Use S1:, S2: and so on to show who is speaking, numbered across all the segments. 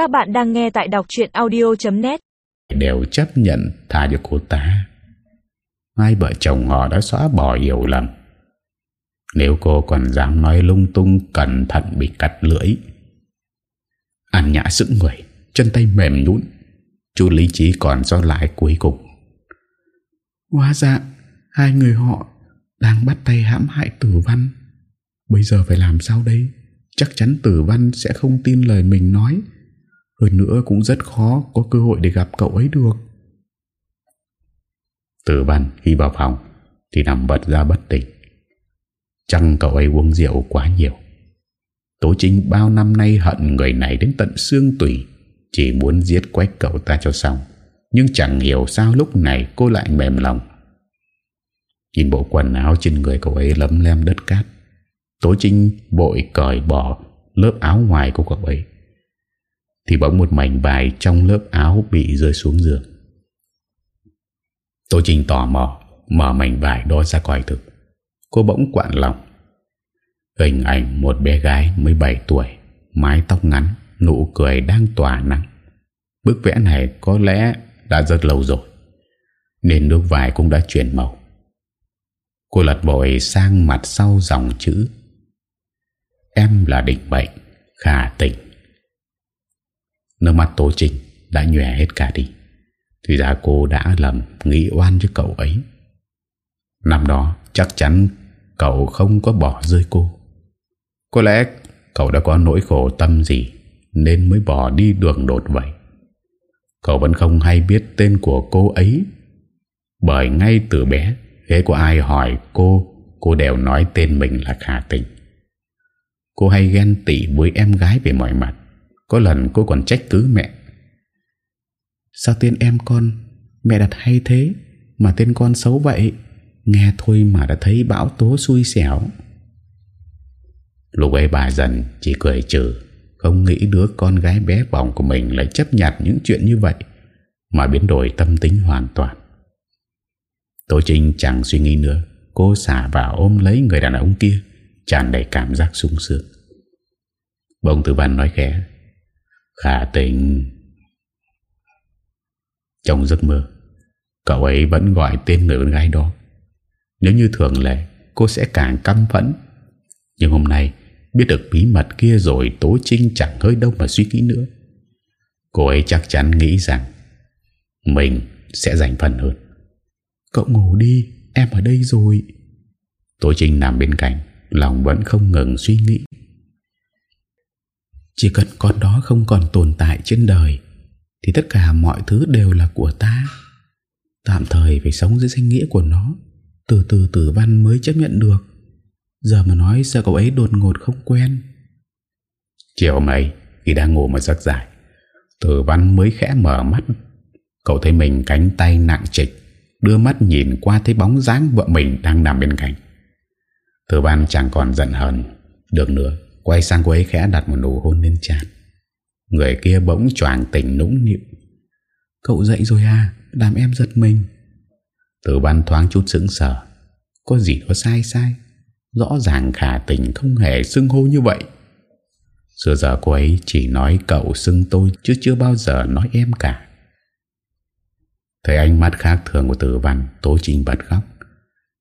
S1: Các bạn đang nghe tại đọc chuyện audio.net
S2: Đều chấp nhận tha cho cô ta. Hai vợ chồng họ đã xóa bỏ hiểu lầm. Nếu cô còn dám nói lung tung Cẩn thận bị cắt lưỡi. An nhã sững người Chân tay mềm nhũn. Chú lý trí còn do lại cuối cùng. Hóa ra Hai người họ Đang bắt tay hãm hại tử văn. Bây giờ phải làm sao đây? Chắc chắn tử văn sẽ không tin lời mình nói hơn nữa cũng rất khó Có cơ hội để gặp cậu ấy được. Tử văn khi vào phòng Thì nằm bật ra bất tỉnh. Chẳng cậu ấy uống rượu quá nhiều? Tố chính bao năm nay hận người này đến tận xương tủy, Chỉ muốn giết quách cậu ta cho xong. Nhưng chẳng hiểu sao lúc này cô lại mềm lòng. Nhìn bộ quần áo trên người cậu ấy lấm lem đất cát, Tố Trinh bội cởi bỏ lớp áo ngoài của cậu ấy. Thì bỗng một mảnh vải trong lớp áo bị rơi xuống giường. Tô Trinh tò mò, Mở mảnh vải đó ra coi thực Cô bỗng quặn lòng. Hình ảnh một bé gái 17 tuổi, Mái tóc ngắn, Nụ cười đang tỏa nắng. Bức vẽ này có lẽ đã rất lâu rồi, Nên nước vải cũng đã chuyển màu. Cô lật bội sang mặt sau dòng chữ. Em là định bệnh Khả tỉnh Nước mắt Tố Trinh đã nhòe hết cả đi. Thì ra cô đã lầm Nghĩ oan cho cậu ấy. Năm đó, chắc chắn Cậu không có bỏ rơi cô. Có lẽ cậu đã có nỗi khổ tâm gì Nên mới bỏ đi đường đột vậy. Cậu vẫn không hay biết tên của cô ấy. Bởi ngay từ bé Thế có ai hỏi cô Cô đều nói tên mình là Khả Tình. Cô hay ghen tị với em gái về mọi mặt. Có lần cô còn trách cứ mẹ. Sao tên em con, Mẹ đặt hay thế, Mà tên con xấu vậy? Nghe thôi mà đã thấy bão tố xui xẻo. Lúc ấy bà dần chỉ cười trừ, Không nghĩ đứa con gái bé bỏng của mình Lại chấp nhận những chuyện như vậy, Mà biến đổi tâm tính hoàn toàn. Tố Trinh chẳng suy nghĩ nữa, Cô xả vào ôm lấy người đàn ông kia, tràn đầy cảm giác sung sướng. Bông tử văn nói khẽ Khả tình. Trong giấc mơ, Cậu ấy vẫn gọi tên người con gái đó. Nếu như thường lệ, Cô sẽ càng căm phẫn. Nhưng hôm nay, Biết được bí mật kia rồi, Tố Trinh chẳng hơi đâu mà suy nghĩ nữa. Cô ấy chắc chắn nghĩ rằng, Mình sẽ giành phần hơn. Cậu ngủ đi, Em ở đây rồi. Tố Trinh nằm bên cạnh, Lòng vẫn không ngừng suy nghĩ. Chỉ cần con đó không còn tồn tại trên đời, Thì tất cả mọi thứ đều là của ta. Tạm thời phải sống dưới danh nghĩa của nó, Từ từ tử văn mới chấp nhận được. Giờ mà nói sao cậu ấy đột ngột không quen? Chiều hôm ấy Khi đang ngủ mà giấc dài, Tử văn mới khẽ mở mắt. Cậu thấy mình cánh tay nặng trịch, Đưa mắt nhìn qua thấy bóng dáng vợ mình đang nằm bên cạnh. Tử văn chẳng còn giận hờn, Được nữa. Quay sang cô ấy khẽ đặt một nụ hôn lên chán Người kia bỗng choàng tỉnh nũng nịu. Cậu dậy rồi à? Làm em giật mình. Tử văn thoáng chút sững sờ. Có gì có sai sai? Rõ ràng khả tình không hề xưng hô như vậy. Xưa giờ cô ấy chỉ nói cậu xưng tôi Chứ chưa bao giờ nói em cả. Thấy ánh mắt khác thường của tử văn, Tố trình bật khóc.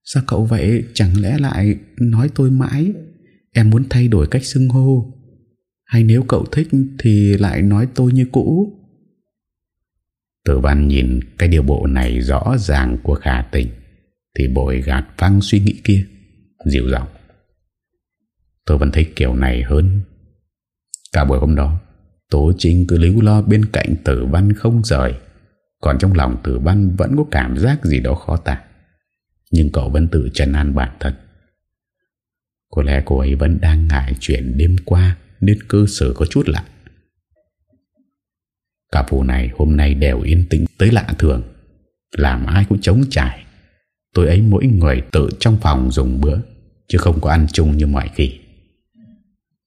S2: Sao cậu vậy? Chẳng lẽ lại Nói tôi mãi? Em muốn thay đổi cách xưng hô. Hay nếu cậu thích thì lại nói tôi như cũ. Tử văn nhìn cái điều bộ này rõ ràng của khả tình, Thì bội gạt văng suy nghĩ kia, Dịu giọng. Tôi vẫn thấy kiểu này hơn. Cả buổi hôm đó, Tố Trinh cứ líu lo bên cạnh tử văn không rời, Còn trong lòng tử văn vẫn có cảm giác gì đó khó tả. Nhưng cậu vẫn tự trần an bản thân. Có lẽ cô ấy vẫn đang ngại chuyện đêm qua, Nên cơ sở có chút lạ. Cả vụ này hôm nay đều yên tĩnh tới lạ thường. Làm ai cũng chống trải. Tôi ấy mỗi người tự trong phòng dùng bữa, Chứ không có ăn chung như mọi khi.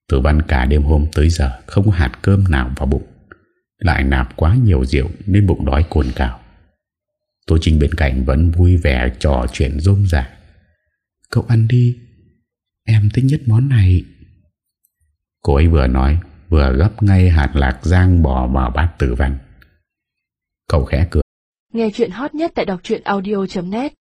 S2: Tử văn cả đêm hôm tới giờ Không có hạt cơm nào vào bụng. Lại nạp quá nhiều rượu Nên bụng đói cồn cào. Tôi trình bên cạnh vẫn vui vẻ Trò chuyện rôm rả. Cậu ăn đi Em thích nhất món này. Cô ấy vừa nói, Vừa gấp ngay hạt lạc giang bỏ vào bát tử văn Cậu khẽ cười.
S3: Nghe chuyện hot nhất tại đọc audio.net